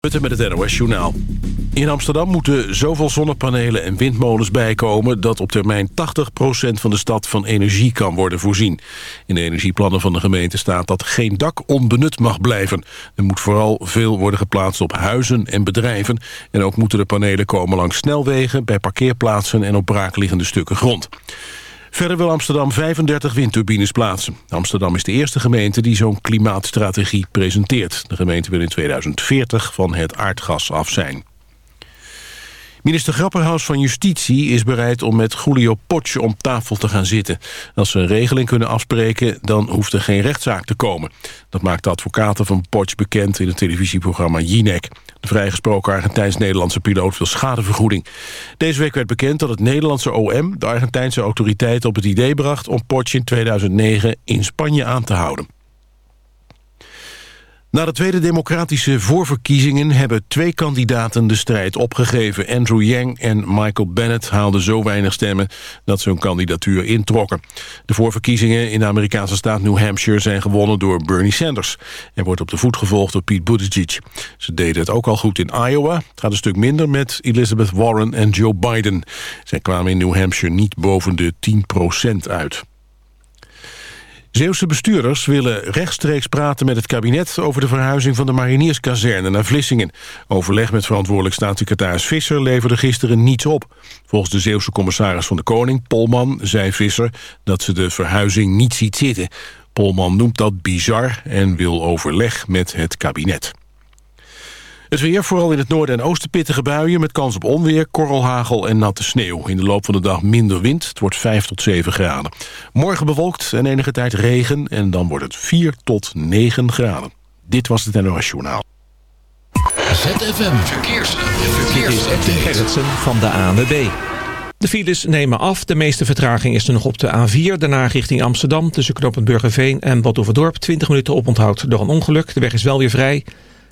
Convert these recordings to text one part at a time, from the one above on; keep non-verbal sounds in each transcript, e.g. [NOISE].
Putten met het NOS Journaal. In Amsterdam moeten zoveel zonnepanelen en windmolens bijkomen... dat op termijn 80% van de stad van energie kan worden voorzien. In de energieplannen van de gemeente staat dat geen dak onbenut mag blijven. Er moet vooral veel worden geplaatst op huizen en bedrijven... en ook moeten de panelen komen langs snelwegen... bij parkeerplaatsen en op braakliggende stukken grond. Verder wil Amsterdam 35 windturbines plaatsen. Amsterdam is de eerste gemeente die zo'n klimaatstrategie presenteert. De gemeente wil in 2040 van het aardgas af zijn. Minister Grapperhaus van Justitie is bereid om met Julio Potsch om tafel te gaan zitten. Als ze een regeling kunnen afspreken, dan hoeft er geen rechtszaak te komen. Dat maakt de advocaten van Potsch bekend in het televisieprogramma Jinek. De vrijgesproken Argentijns-Nederlandse piloot wil schadevergoeding. Deze week werd bekend dat het Nederlandse OM de Argentijnse autoriteiten op het idee bracht... om Potsch in 2009 in Spanje aan te houden. Na de tweede democratische voorverkiezingen hebben twee kandidaten de strijd opgegeven. Andrew Yang en Michael Bennett haalden zo weinig stemmen dat ze hun kandidatuur introkken. De voorverkiezingen in de Amerikaanse staat New Hampshire zijn gewonnen door Bernie Sanders. en wordt op de voet gevolgd door Pete Buttigieg. Ze deden het ook al goed in Iowa. Het gaat een stuk minder met Elizabeth Warren en Joe Biden. Zij kwamen in New Hampshire niet boven de 10% uit. Zeeuwse bestuurders willen rechtstreeks praten met het kabinet... over de verhuizing van de marinierskazerne naar Vlissingen. Overleg met verantwoordelijk staatssecretaris Visser leverde gisteren niets op. Volgens de Zeeuwse commissaris van de Koning, Polman, zei Visser... dat ze de verhuizing niet ziet zitten. Polman noemt dat bizar en wil overleg met het kabinet. Het weer, vooral in het noorden en oosten pittige buien... met kans op onweer, korrelhagel en natte sneeuw. In de loop van de dag minder wind, het wordt 5 tot 7 graden. Morgen bewolkt en enige tijd regen... en dan wordt het 4 tot 9 graden. Dit was het NOS Journaal. ZFM Verkeers. Verkeers. Gerritsen van de ANWB. De files nemen af. De meeste vertraging is er nog op de A4. Daarna richting Amsterdam tussen knooppunt Burgerveen en Badhoevedorp. 20 minuten oponthoud door een ongeluk. De weg is wel weer vrij.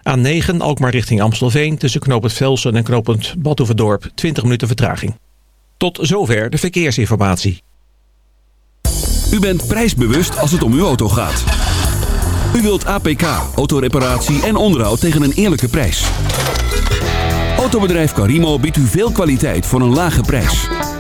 A9 Alkmaar richting Amstelveen tussen knooppunt Velsen en knooppunt Badhoevedorp 20 minuten vertraging. Tot zover de verkeersinformatie. U bent prijsbewust als het om uw auto gaat. U wilt APK, autoreparatie en onderhoud tegen een eerlijke prijs. Autobedrijf Carimo biedt u veel kwaliteit voor een lage prijs.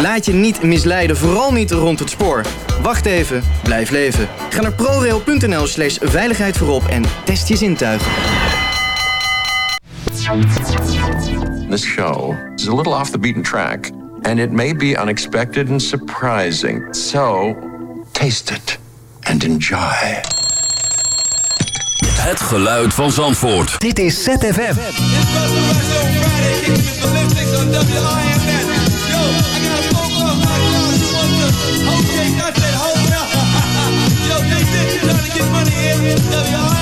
Laat je niet misleiden, vooral niet rond het spoor. Wacht even, blijf leven. Ga naar prorail.nl slash veiligheid voorop en test je zintuigen. This show is a little off the beaten track. And it may be unexpected and surprising. So, taste it and enjoy. Het geluid van Zandvoort. Dit is ZFM. Yeah.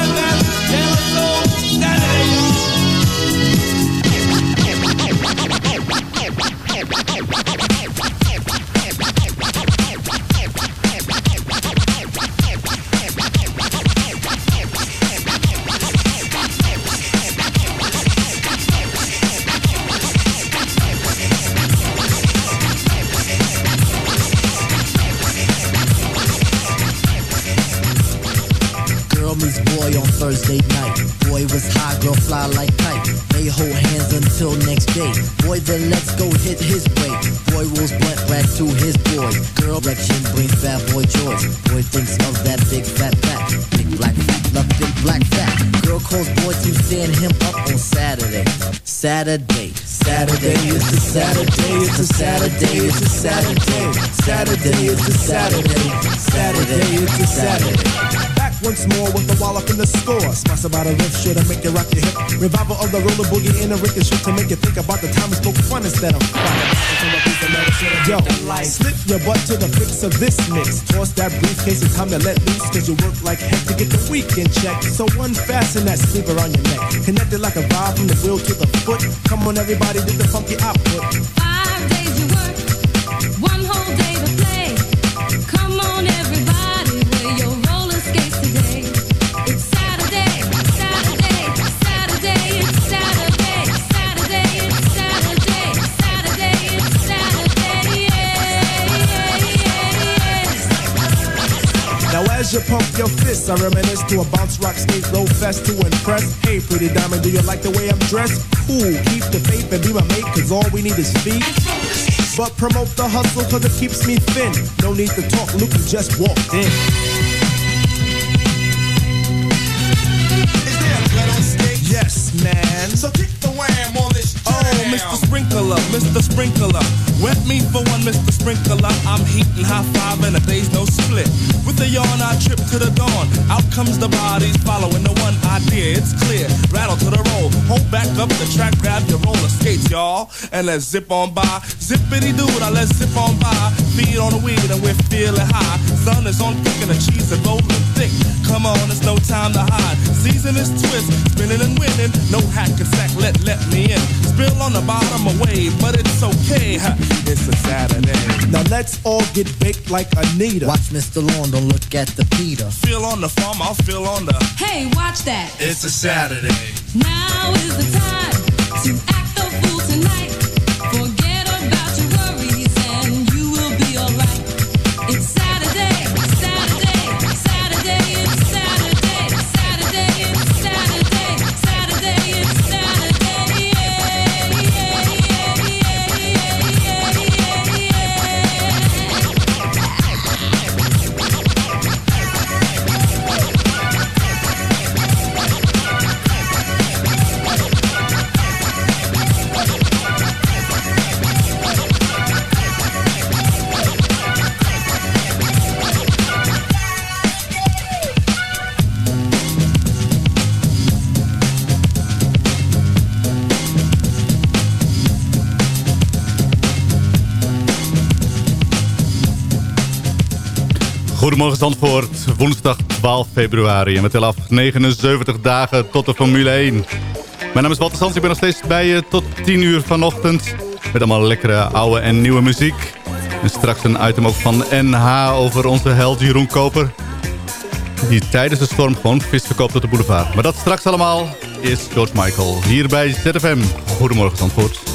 Boy, then let's go hit his way. Boy rolls blunt back to his boy. Girl direction brings bad boy joy. Boy thinks of that big fat fat. Big black fat, love big black fat. Girl calls boy to stand him up on Saturday. Saturday, Saturday, it's a Saturday, it's a Saturday, it's a Saturday. Saturday, it's a Saturday. Saturday, it's a Saturday. Back once more with the wallop in the score. Spice about a riff shit to make you rock your hip. Revival of the roller boogie in a ricochet to make you think about the time we spoke fun instead of Yo, slip your butt to the fix of this mix. Toss that briefcase, it's time to let loose. Cause you work like heck to get the weekend check. So unfasten that sleeper on your neck. Connected like a vibe from the wheel to the foot. Come on, everybody, do the funky output. You pump your fists, I reminisce to a bounce rock skate low fest to impress. Hey, pretty diamond, do you like the way I'm dressed? Cool, keep the faith and be my mate, cause all we need is feet. But promote the hustle cause it keeps me thin. No need to talk, Luke, you just walked in. Yes, man. So kick the wham on this Oh, Mr. Sprinkler, Mr. Sprinkler. Wet me for one, Mr. Sprinkler. I'm heating high five and a day's no split. With a yawn, I trip to the dawn. Out comes the bodies following the one idea. It's clear. Rattle to the roll. Hold back up the track, grab your roller skates, y'all. And let's zip on by. Zippity doo, now let's zip on by. Feet on the weed and we're feeling high. Sun is on thick and the cheese is rolling thick. Come on, it's no time to hide. Season is twist, spinning and winning. No hack and sack, let let me in. Spill on the bottom away, but it's okay. It's a Saturday. Now let's all get baked like Anita. Watch Mr. Lawn, don't look at the Peter. Feel on the farm, I'll feel on the. Hey, watch that. It's a Saturday. Now is the time to act Goedemorgen Zandvoort, woensdag 12 februari. En we tellen af 79 dagen tot de Formule 1. Mijn naam is Walter Sands, ik ben nog steeds bij je tot 10 uur vanochtend. Met allemaal lekkere oude en nieuwe muziek. En straks een item ook van NH over onze held Jeroen Koper. Die tijdens de storm gewoon vis verkoopt op de boulevard. Maar dat straks allemaal is George Michael hier bij ZFM. Goedemorgen Zandvoort.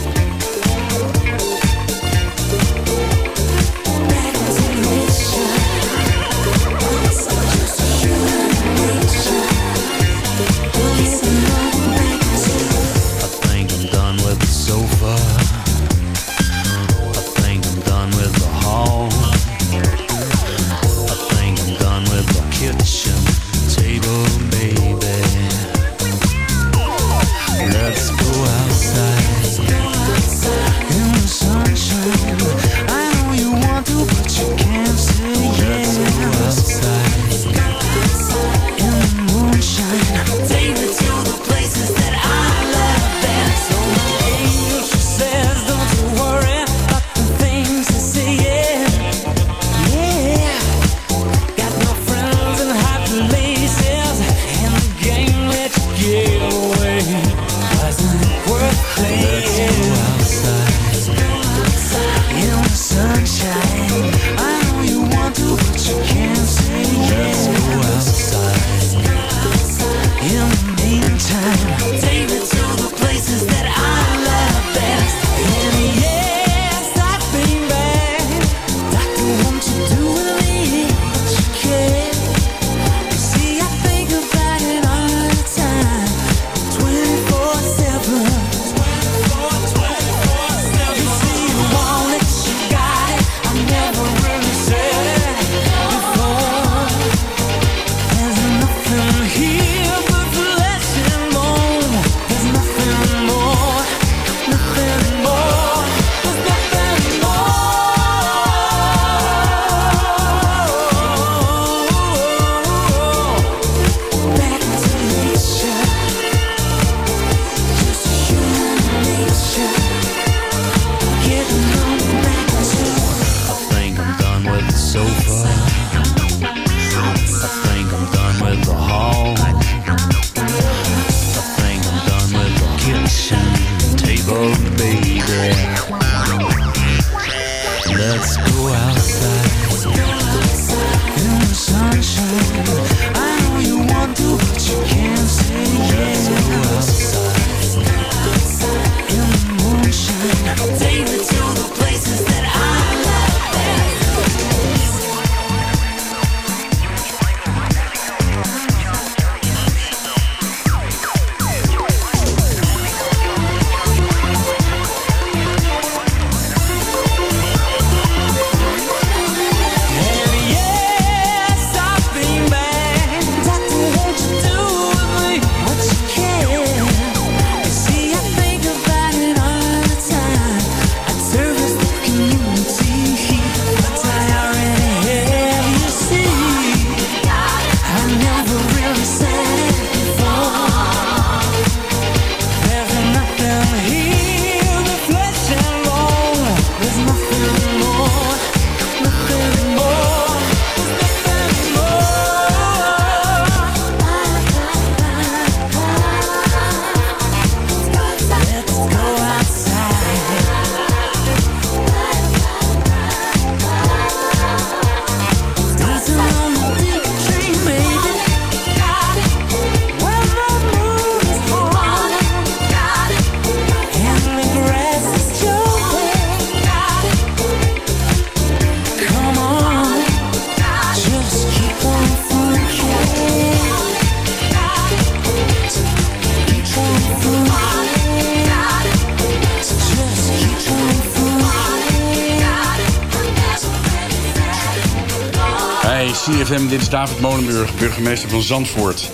Molenburg, burgemeester van Zandvoort.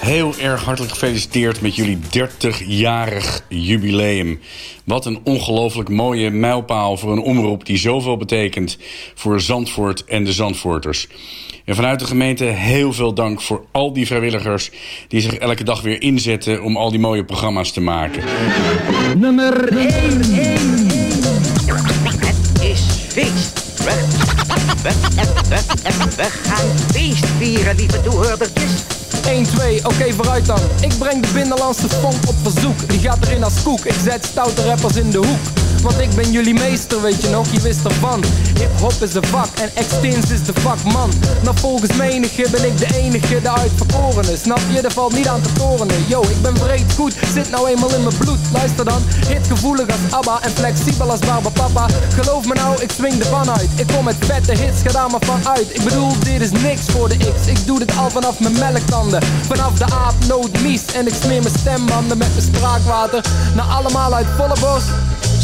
Heel erg hartelijk gefeliciteerd met jullie 30-jarig jubileum. Wat een ongelooflijk mooie mijlpaal voor een omroep die zoveel betekent voor Zandvoort en de Zandvoorters. En vanuit de gemeente heel veel dank voor al die vrijwilligers die zich elke dag weer inzetten om al die mooie programma's te maken. Nummer 1. Het is feest. We, gaan feest vieren, lieve toehoordertjes. 1, 2, oké vooruit dan. Ik breng de binnenlandse funk op verzoek. Die gaat erin als koek. Ik zet stoute rappers in de hoek. Want ik ben jullie meester, weet je nog, je wist ervan. Hip-hop is een vak en Extins is de vakman. Nou, volgens menige ben ik de enige, de uitverkorene. Snap je, er valt niet aan te torenen. Yo, ik ben breed goed, zit nou eenmaal in mijn bloed. Luister dan, hitgevoelig als ABBA en flexibel als Barba Papa. Geloof me nou, ik swing de pan uit. Ik kom met vette hits, ga daar maar van uit. Ik bedoel, dit is niks voor de X. Ik doe dit al vanaf mijn melktanden. Vanaf de aap, nood. En ik smeer mijn stembanden met mijn spraakwater. Nou, allemaal uit volle bos.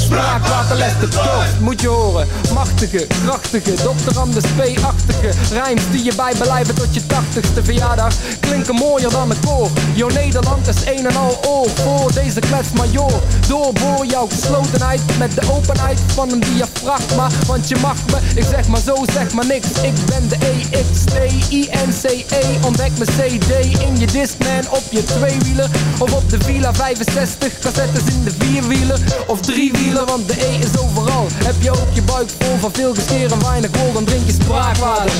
Spraakwater legt de dorst, moet je horen. Machtige, krachtige, Dr. Anders P-achtige. Rijms die je bijbelijven tot je tachtigste verjaardag. Klinken mooier dan een koor. Jo Nederland is een en al oor voor deze klets major. Doorboor jouw geslotenheid met de openheid van een diafragma. Want je mag me, ik zeg maar zo, zeg maar niks. Ik ben de E-X-T-I-N-C-E. Ontdek mijn CD in je Discman op je tweewieler. Of op de Villa 65, cassettes in de vierwieler. Of driewieler, want de E is overal. Heb je ook je buik vol van veel gescheer en weinig wol, dan drink je spraakwater.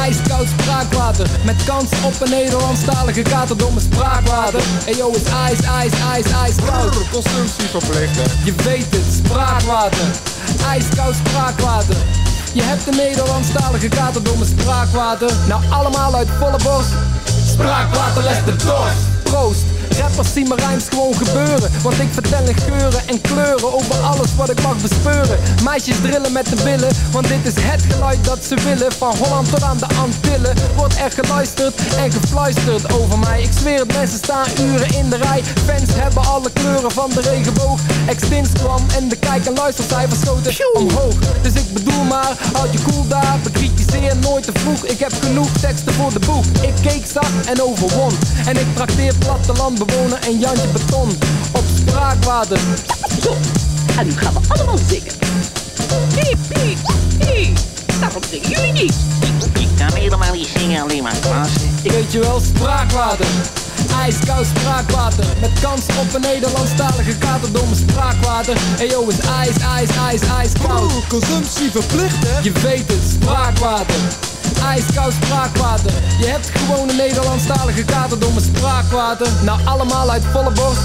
Ijskoud spraakwater, met kans op een Nederlandstalige katerdomme spraakwater. Hey yo, is ijs, ijs, ijs, ijskoud. Consumptie verplicht, hè? Je weet het, spraakwater. Ijskoud spraakwater. Je hebt een Nederlandstalige katerdomme spraakwater. Nou, allemaal uit volle borst. Spraakwater legt de dorst. Proost. Rappers zien mijn rijms gewoon gebeuren. Want ik vertel in geuren en kleuren Over alles wat ik mag bespeuren. Meisjes drillen met de billen Want dit is het geluid dat ze willen. Van Holland tot aan de Antillen Wordt er geluisterd en gefluisterd over mij. Ik zweer het, mensen staan uren in de rij. Fans hebben alle kleuren van de regenboog. Extins kwam en de kijk- en luistercijfers schoten omhoog. Dus ik bedoel maar, houd je cool daar Bekritiseer nooit te vroeg Ik heb genoeg teksten voor de boek Ik keek zacht en overwon En ik trakteer plattelandbewoner en Jantje Beton Op spraakwater Zo, en nu gaan we allemaal zingen. Piep, piep, piep. Daarom zingen jullie niet. Ik, ik kan helemaal niet zingen, alleen maar klassen. Weet je wel, spraakwater Ijskoud spraakwater. Met kans op een Nederlandstalige katerdomme spraakwater. Hey yo, is ijs, ijs, ijs, ijskoud Consumptie verplicht hè Je weet het, spraakwater. Ijskoud spraakwater. Je hebt gewoon een Nederlandstalige katerdomme spraakwater. Nou allemaal uit volle borst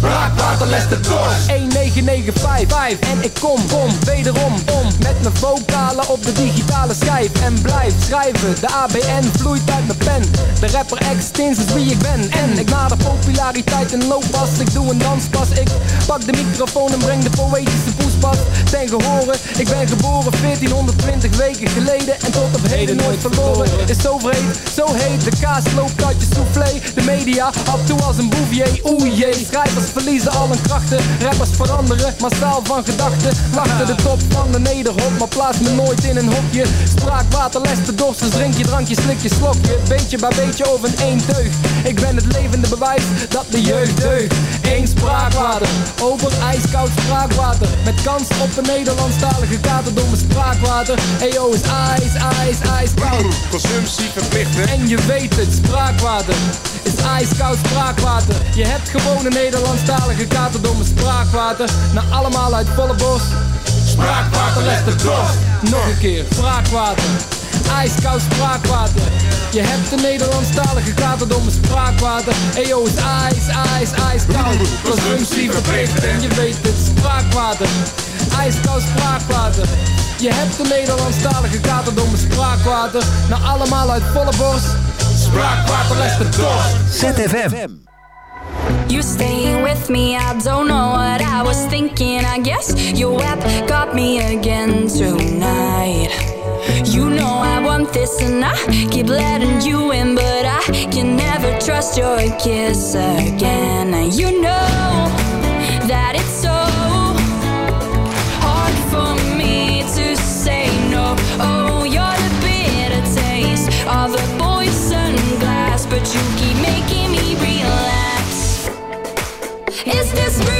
Spraakwater les de dorst. 1995 En ik kom, kom, wederom om. Met mijn vocalen op de digitale schijf. En blijf schrijven, de ABN vloeit uit mijn pen. De rapper Extins is wie ik ben. En ik nader populariteit in looppas Ik doe een danspas, ik pak de microfoon en breng de poëtische poespas Ten gehore, ik ben geboren 1420 weken geleden En tot op heden nooit verloren. Is zo vreed, zo heet, de kaas loopt uit je soufflé. De media, af toe als een bouvier, oeh jee. Schrijvers verliezen al hun krachten, rappers veranderen Massaal van gedachten, wachten de top van de nederhop Maar plaats me nooit in een hokje. Spraakwater, les dorst, dus drink je drankje, slik je slokje. Beetje bij beetje over een één teug. Ik ben het levende bewijs dat de jeugd deugt. Eén spraakwater, over ijskoud spraakwater. Met op een Nederlandstalige katerdomme spraakwater Eyo is ijs, ijs, ijskoud Consumptie verplicht? En je weet het, spraakwater. Is ijskoud spraakwater. Je hebt gewoon een Nederlandstalige katerdomme spraakwater. Nou allemaal uit volle borst. Spraakwater legt de dorst Nog een keer, spraakwater Ijskoud spraakwater. Je hebt een Nederlandstalige katerdomme spraakwater. Eyo is ijs, ijs, ijskoud. Consumptie verplicht En je weet het, spraakwater. Ijskoud spraakwater. Je hebt een Nederlandstalige katerdomme spraakwater. Nou allemaal uit volle borst. Spraakwater legt de dorst ZFM. You staying with me, I don't know what I was thinking. I guess your web got me again tonight. You know I want this and I keep letting you in, but I can never trust your kiss again. And you know that it's so hard for me to say no. Oh, you're the bitter taste of a poison glass, but you keep making me relax. Is this real?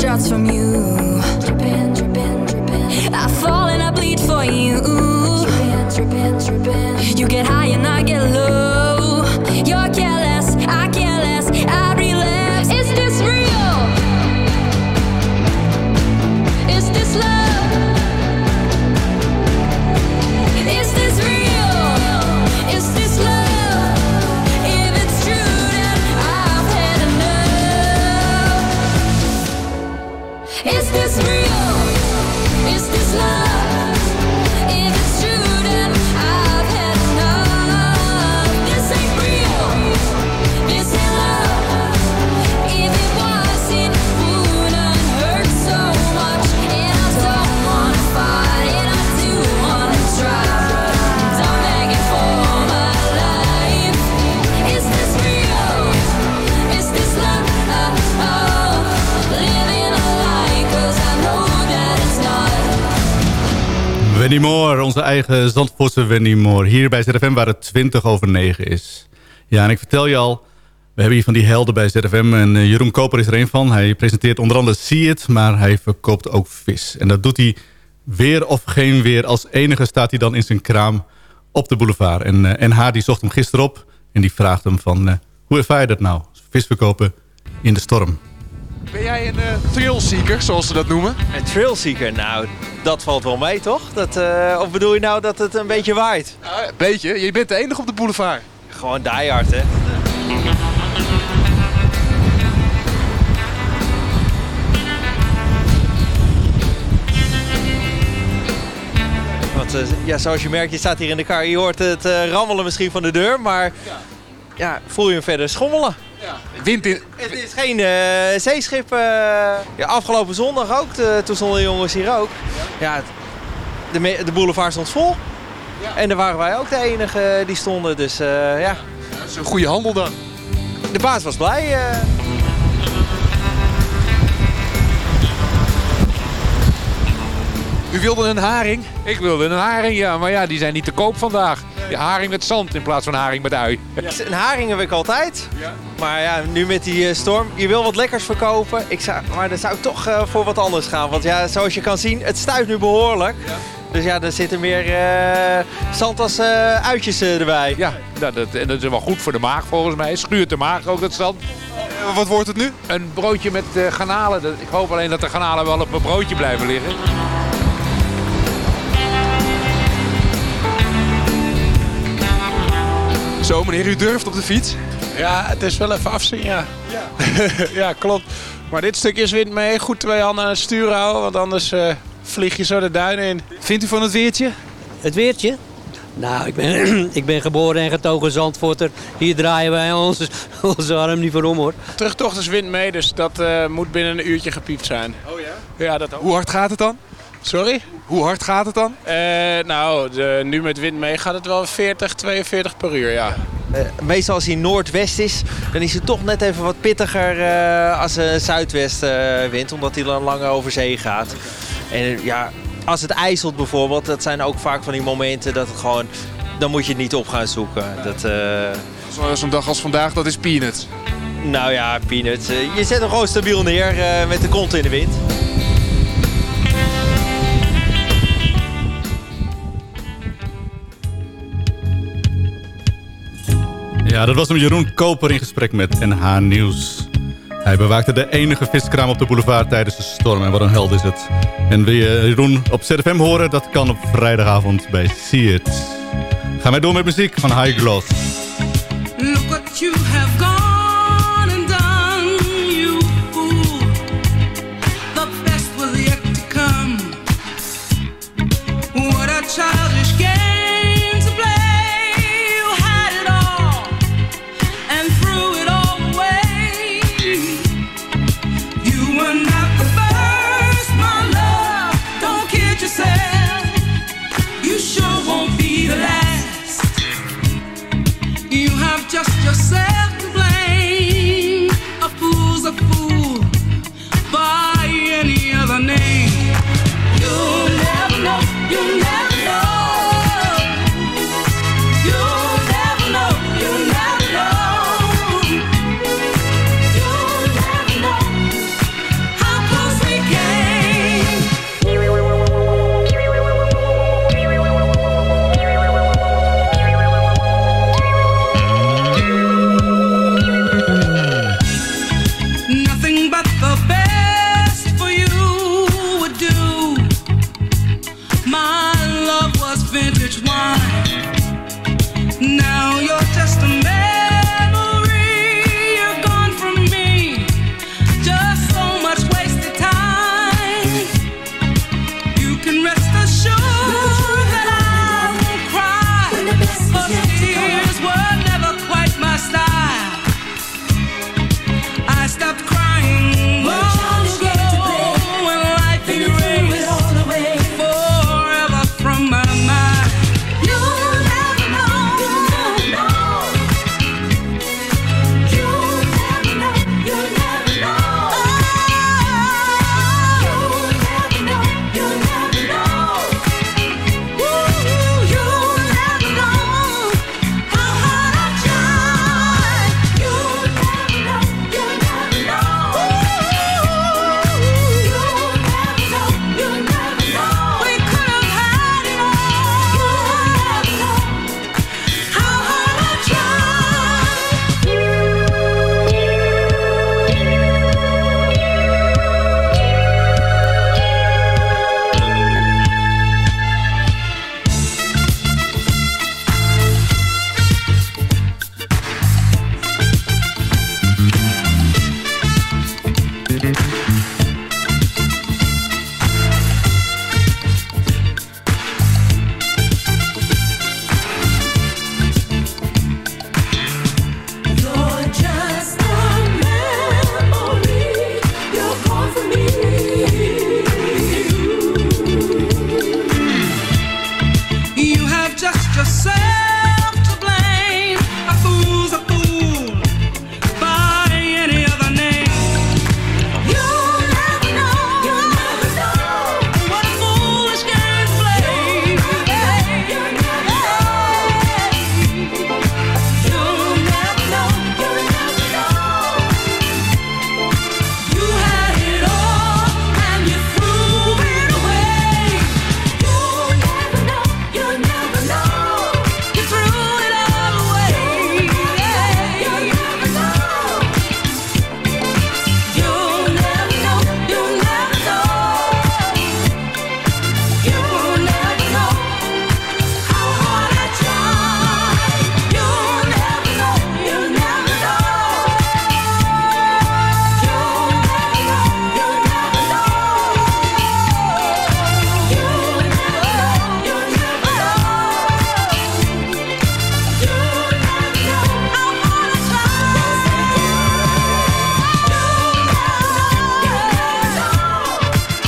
shots from you. Dripping, dripping, dripping. I fall and I bleed for you. You get high Wendy Moore, onze eigen Zandvoortse Wendy Moore. Hier bij ZFM waar het 20 over 9 is. Ja, en ik vertel je al, we hebben hier van die helden bij ZFM. En eh, Jeroen Koper is er een van. Hij presenteert onder andere See It, maar hij verkoopt ook vis. En dat doet hij weer of geen weer. Als enige staat hij dan in zijn kraam op de boulevard. En eh, NH die zocht hem gisteren op en die vraagt hem van... eh, hoe ervaar je dat nou, vis verkopen in de storm? Ben jij een uh, thrillseeker, zoals ze dat noemen? Een thrillseeker? Nou, dat valt wel mee, toch? Dat, eh, of bedoel je nou dat het een beetje waait? een beetje. Je bent de enige op de boulevard. Gewoon diehard, hè? Want, eh, ja, zoals je merkt, je staat hier in de kar. Je hoort het eh, rammelen misschien van de deur, maar ja, voel je hem verder schommelen. Wind in... Het is geen eh, zeeschip. eh, ja, afgelopen zondag ook, de- toen stonden de jongens hier ook. Ja, de, de boulevard stond vol. En daar waren wij ook de enige die stonden, dus eh, ja. Dat is een goede handel dan. De baas was blij. U wilde een haring? Ik wilde een haring, ja, maar ja, die zijn niet te koop vandaag. Ja, haring met zand in plaats van haring met ui. Een haring heb ik altijd. Maar ja, nu met die eh, storm, je wil wat lekkers verkopen. Ik zou, maar dan zou ik toch eh, voor wat anders gaan. Want ja, zoals je kan zien, het stuit nu behoorlijk. Dus ja, er zitten meer eh, zand als eh, uitjes erbij. Ja, nou, dat, en dat is wel goed voor de maag volgens mij. Schuurt de maag ook dat zand. Wat wordt het nu? Een broodje met eh, garnalen. Ik hoop alleen dat de garnalen wel op mijn broodje blijven liggen. Zo meneer, u durft op de fiets? Ja, het is wel even afzien, ja. [LAUGHS] Ja, klopt. Maar dit stukje is wind mee. Goed twee handen aan het stuur houden, want anders eh, vlieg je zo de duinen in. Vindt u van het weertje? Het weertje? Nou, ik ben, [CLEARS THROAT] ik ben geboren en getogen Zandvoorter. Hier draaien wij onze, [LAUGHS] onze arm niet voor om, hoor. Terugtocht is wind mee, dus dat eh, moet binnen een uurtje gepiept zijn. Oh ja? Ja, dat ook. Hoe hard gaat het dan? Sorry? Hoe hard gaat het dan? Eh, nou, de, nu met wind mee gaat het wel 40, 42 per uur, ja. Eh, meestal als hij noordwest is, dan is het toch net even wat pittiger eh, als een zuidwestenwind, omdat hij dan langer over zee gaat. En ja, als het ijzelt bijvoorbeeld, dat zijn ook vaak van die momenten dat het gewoon, dan moet je het niet op gaan zoeken. Dat, eh, Zo- Zo'n dag als vandaag, dat is peanuts. nou ja, peanuts. je zet hem gewoon stabiel neer eh, met de kont in de wind. Ja, dat was hem Jeroen Koper in gesprek met NH Nieuws. Hij bewaakte de enige viskraam op de boulevard tijdens de storm. En wat een held is het. En wil je eh, Jeroen op ZFM horen? Dat kan op vrijdagavond bij See It. Ga wij door met muziek van High Gloss. Look what you have gone.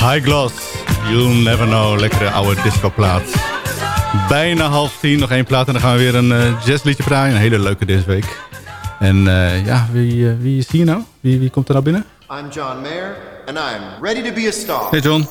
High Gloss, You'll Never Know. Lekkere oude discoplaat. Bijna half tien, nog één plaat en dan gaan we weer een uh, jazzliedje draaien. Een hele leuke deze week. En eh, ja, wie, eh, wie is hier nou? Wie, wie komt er nou binnen? I'm John Mayer and I'm ready to be a star. Hey John.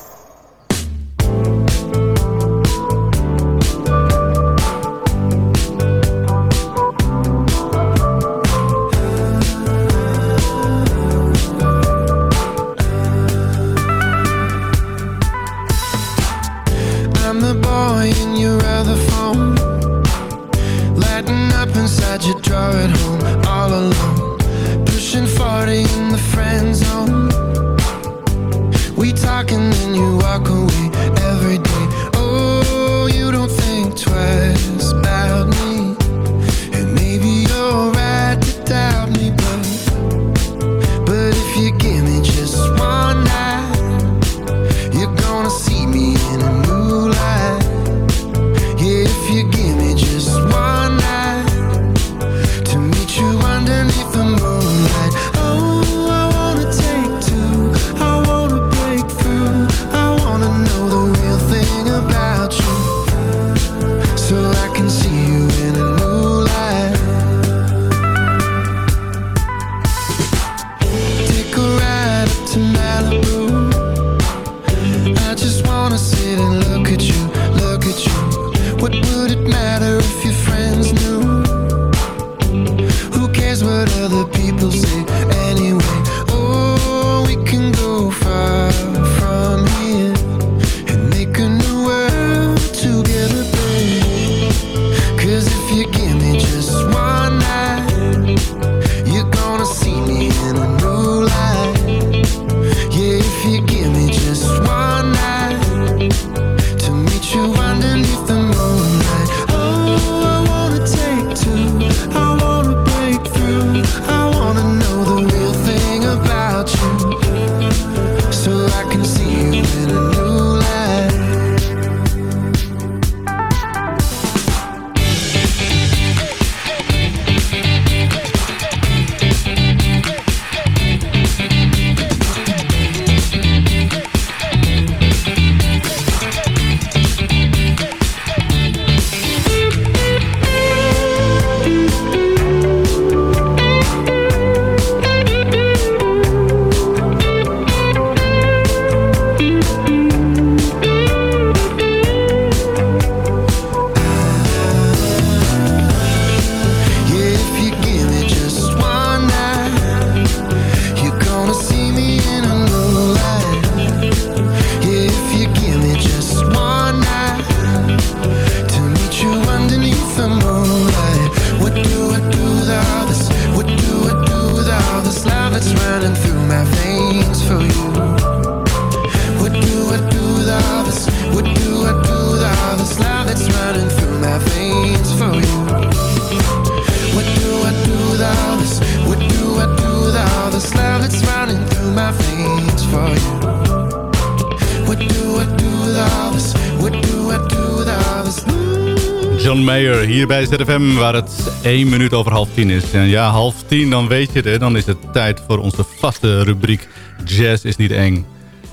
Bij ZFM waar het 1 minuut over half tien is. En ja, half tien, dan weet je het. Dan is het tijd voor onze vaste rubriek Jazz is niet eng.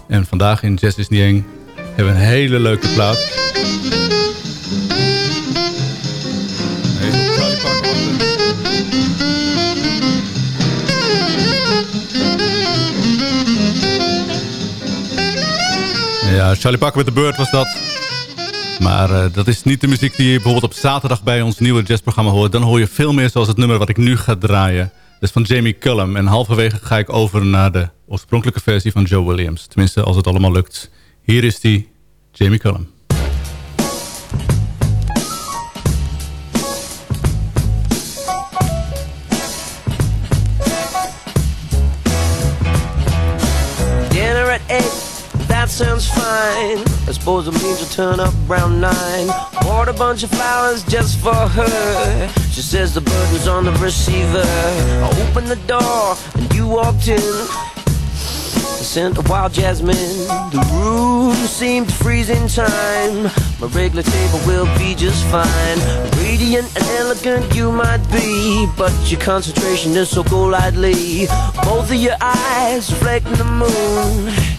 En vandaag in Jazz is niet eng hebben we een hele leuke plaat. Ja, Charlie Parker met de Bird was dat. Maar eh, dat is niet de muziek die je bijvoorbeeld op zaterdag bij ons nieuwe jazzprogramma hoort. Dan hoor je veel meer zoals het nummer wat ik nu ga draaien. Dat is van Jamie Cullum. En halverwege ga ik over naar de oorspronkelijke versie van Joe Williams. Tenminste, als het allemaal lukt. Hier is die, Jamie Cullum. Sounds fine. I suppose it means you'll turn up around nine. Bought a bunch of flowers just for her. She says the bird was on the receiver. I opened the door and you walked in. I sent a wild jasmine. The room seemed to freeze in time. My regular table will be just fine. Radiant and elegant you might be, but your concentration is so golightly. Both of your eyes reflecting the moon.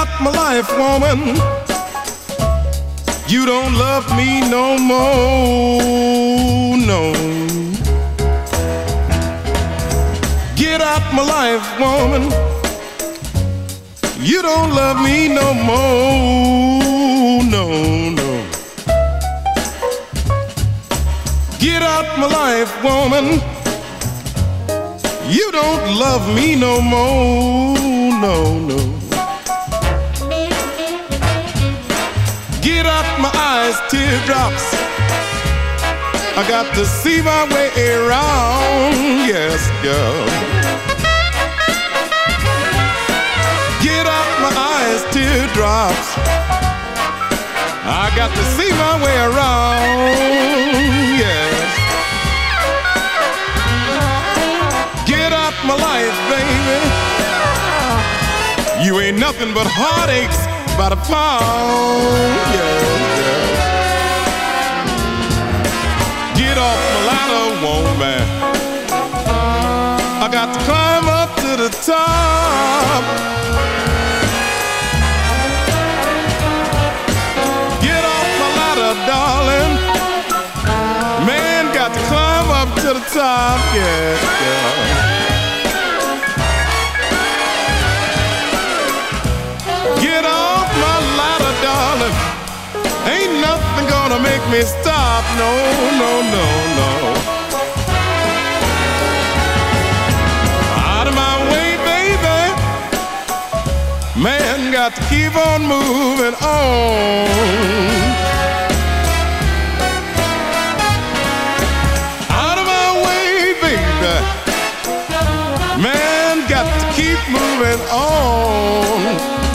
Get out my life, woman. You don't love me no more, no. Get out my life, woman. You don't love me no more, no, no. Get out my life, woman. You don't love me no more, no, no. Get out my eyes, teardrops. I got to see my way around, yes, girl. Get out my eyes, teardrops. I got to see my way around, yes. Get out my life, baby. You ain't nothing but heartaches by the pound, yeah, yeah. Get off my ladder, woman. I got to climb up to the top. Get off my ladder, darling. Man, got to climb up to the top, yeah, yeah. Gonna make me stop. No, no, no, no. Out of my way, baby. Man, got to keep on moving on. Out of my way, baby. Man, got to keep moving on.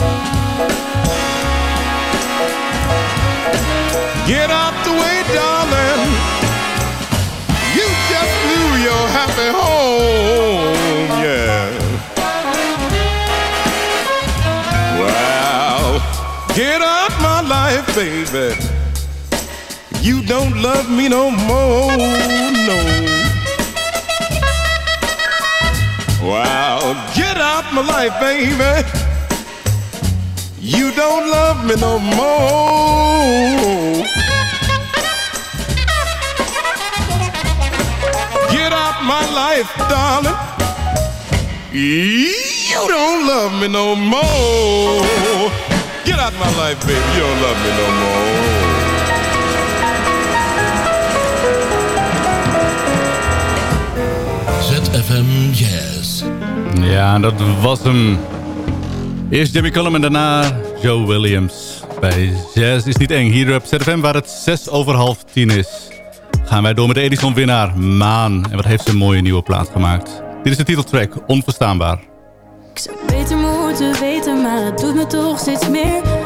Don't love me no more, no. Wow, get out my life, baby. You don't love me no more. Get out my life, darling. You don't love me no more. Get out my life, baby. You don't love me no more. ZFM Jazz. Ja, dat was hem. Eerst Jimmy Cullum en daarna Joe Williams. Bij Jazz is niet eng. Hier op ZFM waar het 6 over half 10 is. Gaan wij door met de Edison-winnaar Maan. En wat heeft ze een mooie nieuwe plaat gemaakt. Dit is de titeltrack, Onverstaanbaar. Ik zou beter moeten weten, maar het doet me toch steeds meer.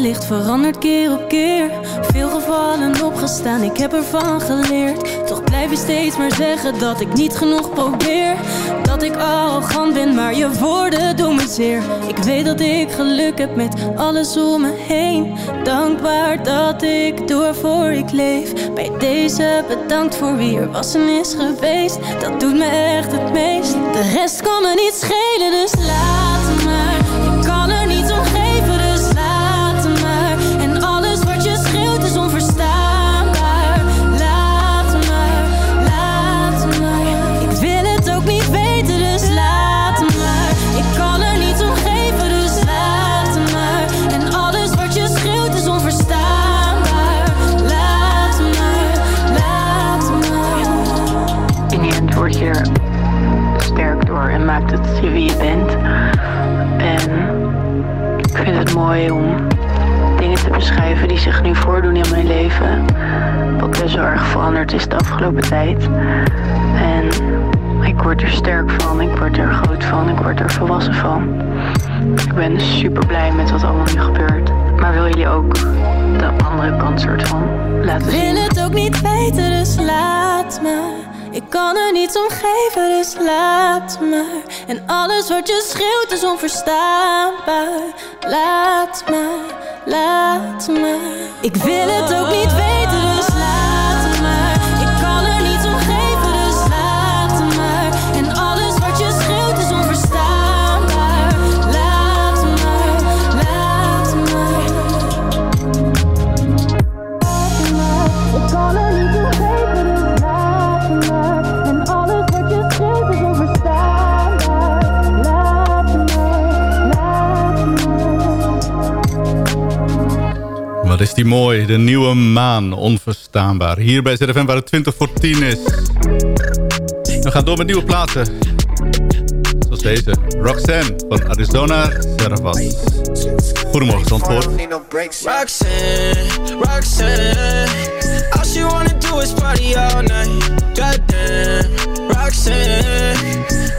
ligt verandert keer op keer. Veel gevallen opgestaan, ik heb ervan geleerd. Toch blijf je steeds maar zeggen dat ik niet genoeg probeer. Dat ik arrogant ben, maar je woorden doen me zeer. Ik weet dat ik geluk heb met alles om me heen. Dankbaar dat ik door voor ik leef. Bij deze bedankt voor wie er was en is geweest. Dat doet me echt het meest. De rest kan me niet schelen, dus laat maakt het je wie je bent. En ik vind het mooi om dingen te beschrijven die zich nu voordoen in mijn leven. Wat best wel erg veranderd is de afgelopen tijd. En Ik word er sterk van, ik word er groot van, ik word er volwassen van. Ik ben super blij met wat allemaal nu gebeurt. Maar wil jullie ook de andere kant soort van laten Ik zien? wil het ook niet weten, dus laat maar. Ik kan er niets om geven, dus laat maar. En alles wat je schreeuwt is onverstaanbaar. Laat maar, laat maar. Ik wil het ook niet weten, mooi, de nieuwe maan, onverstaanbaar. Hier bij ZFM waar het 20 voor 10 is. We gaan door met nieuwe platen. Zoals deze, Roxanne van Arizona Servas. Goedemorgen, Zandvoort. Roxanne, Roxanne. All she wanna do is party all night. Goddamn, Roxanne.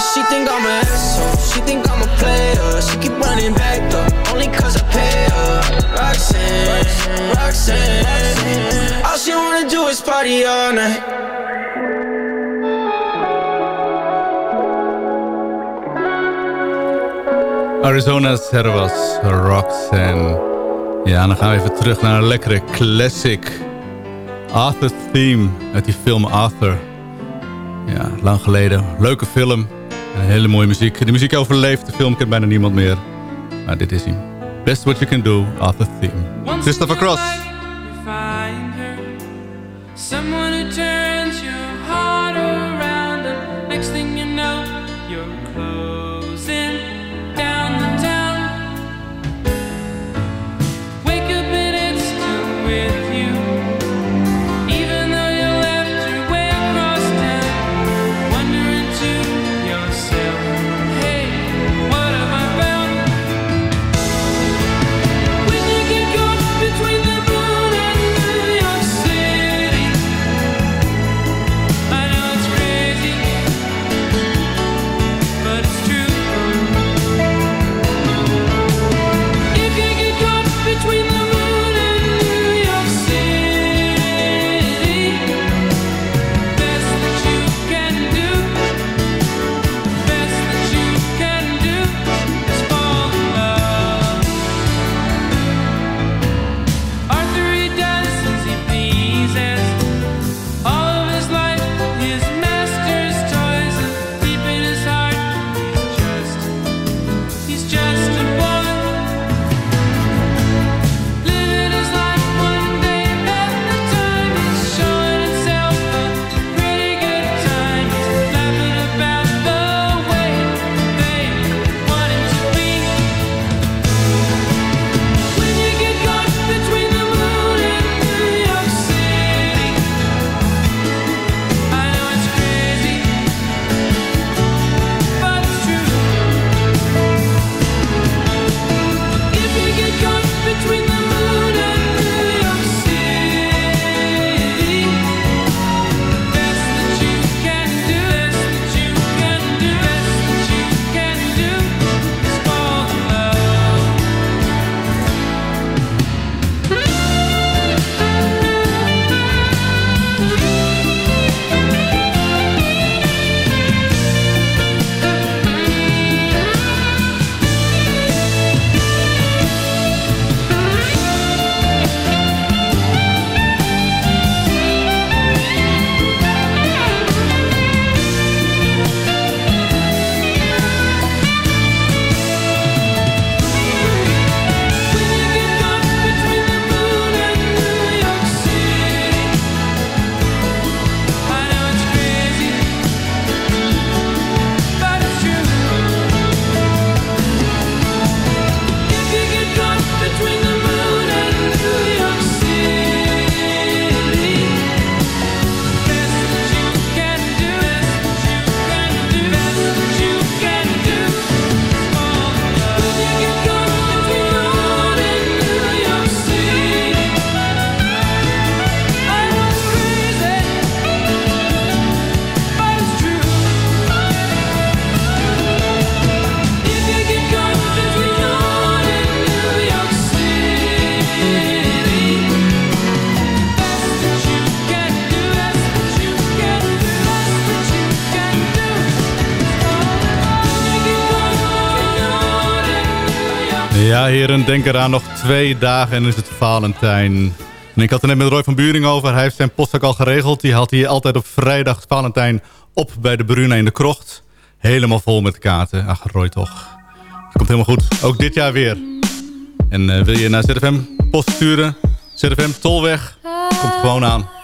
She think I'm an asshole. She think I'm a player. She keep running back though, only cause I pay her. Roxanne, Roxanne. All she wanna do is party all night. Arizona Servas, Roxanne. Ja, dan gaan we even terug naar een lekkere classic. Arthur Theme uit die film Arthur. Ja, lang geleden. Leuke film. Hele mooie muziek. De muziek overleeft, de film kent bijna niemand meer. Maar dit is hij. Best What You Can Do, Arthur Theme. Christopher Cross. Someone who turns your heart around, and next thing denk eraan. Nog twee dagen en is het Valentijn. En ik had het net met Roy van Buring over. Hij heeft zijn postzak al geregeld. Die haalt hij altijd op vrijdag Valentijn op bij de Bruna in de Krocht. Helemaal vol met kaarten. Ach, Roy toch. Het komt helemaal goed. Ook dit jaar weer. En eh, wil je naar ZFM post sturen? ZFM Tolweg. Komt gewoon aan.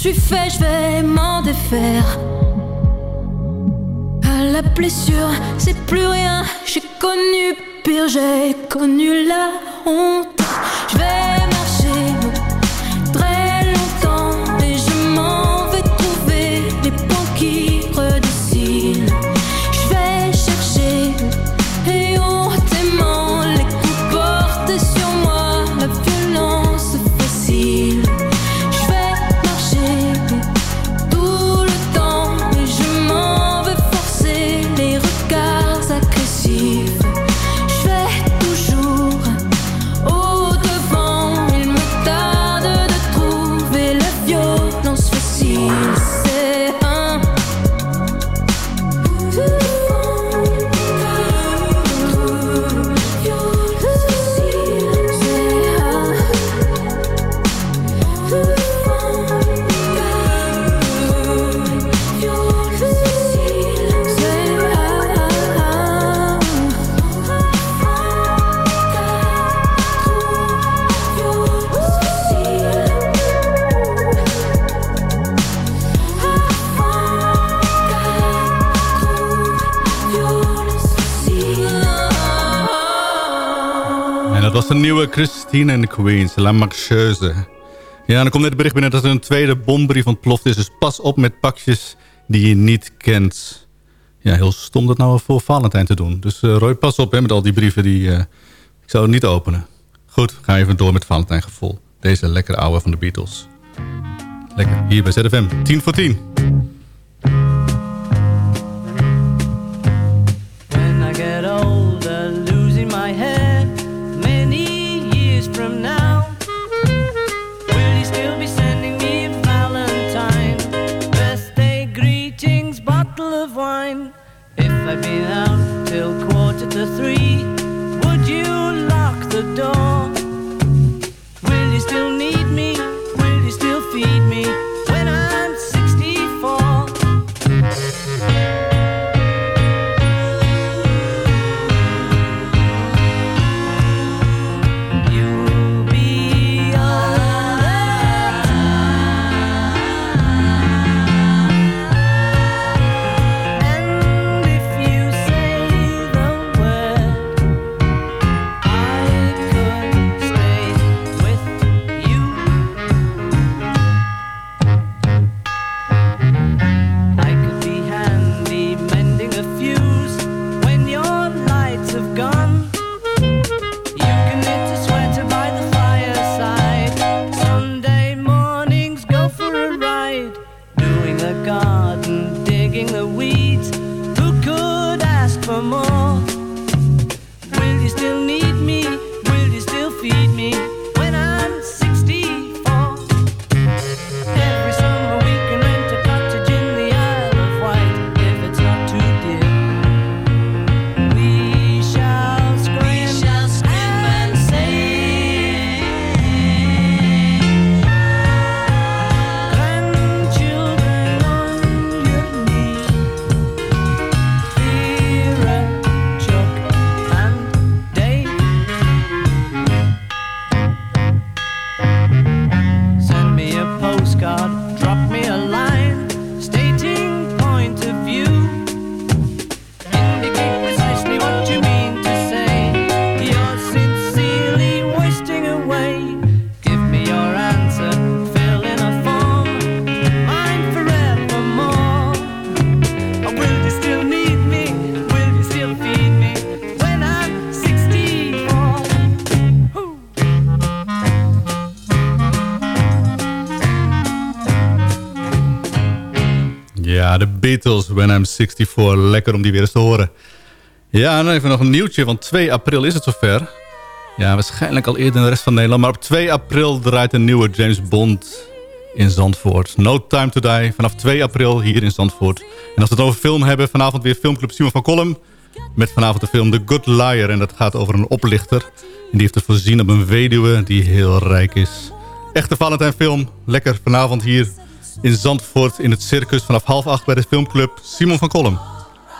Suis fait, je vais m'en défaire. La blessure, c'est plus rien. J'ai connu pire, j'ai connu la honte. Je En dat was de nieuwe Christine and the Queens, La Marcheuse. Ja, dan komt net bericht binnen dat er een tweede bombrief ontploft is. Dus pas op met pakjes die je niet kent. Ja, heel stom dat nou voor Valentijn te doen. Dus eh, Roy, pas op hè, met al die brieven die... eh, ik zou niet openen. Goed, ga even door met Valentijn gevoel. Deze lekkere ouwe van de Beatles. Lekker, hier bij ZFM. 10 voor 10. When I'm 64. Lekker om die weer eens te horen. Ja, en dan even nog een nieuwtje, want 2 april is het zover. Ja, waarschijnlijk al eerder in de rest van Nederland. Maar op 2 april draait een nieuwe James Bond in Zandvoort. No Time to Die, vanaf 2 april hier in Zandvoort. En als we het over film hebben, vanavond weer filmclub Simon van Kolm. Met vanavond de film The Good Liar. En dat gaat over een oplichter. En die heeft er voorzien op een weduwe die heel rijk is. Echte Valentijn film. Lekker vanavond hier in Zandvoort in het circus vanaf half acht bij de filmclub Simon van Kolm.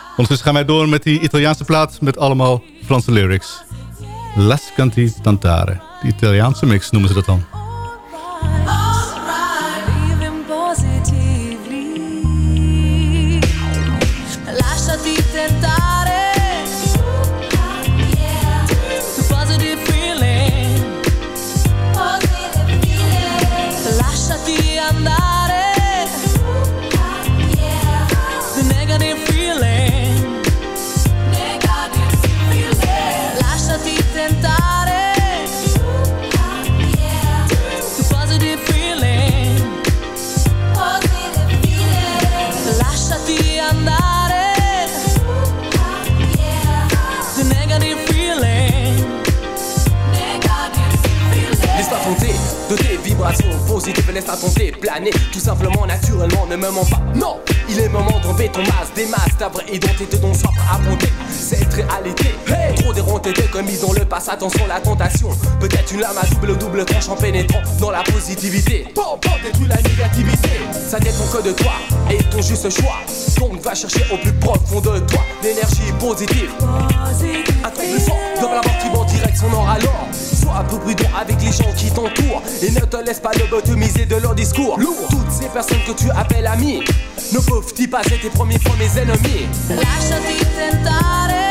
Ondertussen gaan wij door met die Italiaanse plaat met allemaal Franse lyrics. Las Canti Tantare. De Italiaanse mix noemen ze dat dan. Vibrations positives, laisse-toi tenter, planer tout simplement, naturellement, ne me mens pas. Non, il est moment d'enlever ton masque, des masques, ta vraie identité dont soif à affronter cette réalité. Hey Trop déronté de commis dans le passé, attention la tentation. Peut-être une lame à double double tranche en pénétrant dans la positivité. Bon, bon, détruis la négativité. Ça dépend que de toi et ton juste choix. Donc va chercher au plus profond de toi l'énergie positive. Un truc plus fort dans la mort qui va en direction nord alors. Sois un peu prudent avec les gens qui t'entourent et ne te laisse pas lobotomiser de leur discours. Lourd. Toutes ces personnes que tu appelles amis ne peuvent-ils pas être tes premiers fois mes ennemis? Lasciati tentare.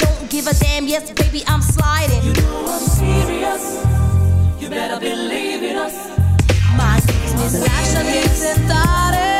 A damn, yes, baby, I'm sliding. You know I'm serious. You better believe in us. My business. Lasciati tentare. To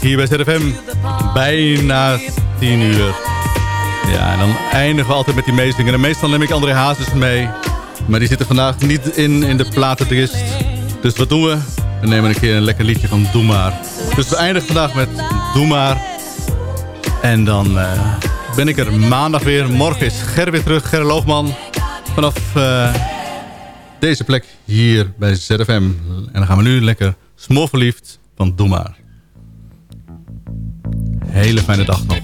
hier bij ZFM. Bijna 10 uur. Ja, en dan eindigen we altijd met die meezingen. En meestal neem ik André Hazes mee. Maar die zit er vandaag niet in, in de platendrist. Dus wat doen we? We nemen een keer een lekker liedje van Doe Maar. Dus we eindigen vandaag met Doe Maar. En dan eh, ben ik er maandag weer. Morgen is Ger weer terug, Ger Loogman. Vanaf eh, deze plek hier bij ZFM. En dan gaan we nu lekker smoorverliefd van Doe Maar. Hele fijne dag nog.